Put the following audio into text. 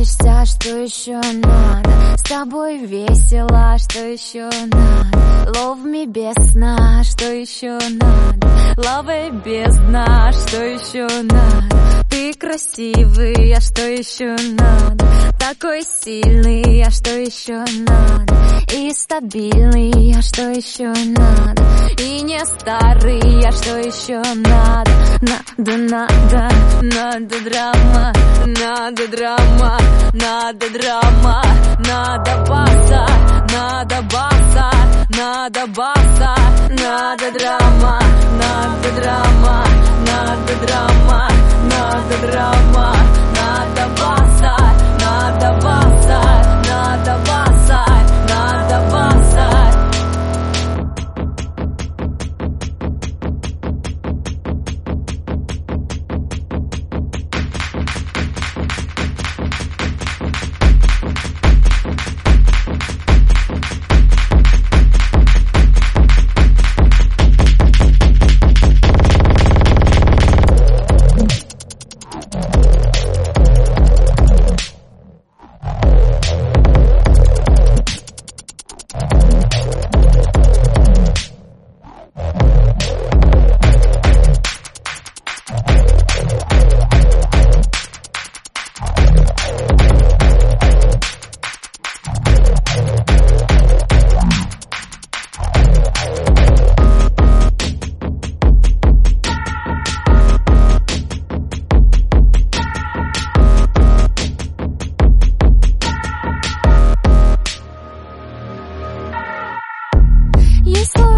нравишься, что еще надо. С тобой весело, что еще надо. Love me без сна, что еще надо. Love без дна, что еще надо. Ты красивый, а что еще надо? Такой сильный, а что еще надо? И стабильный, а что еще надо? И не старый, а что еще надо? Надо, надо, надо драма Надо драма, надо драма Надо баса, надо баса Надо баса, надо драма Надо драма, надо драма Надо драма You saw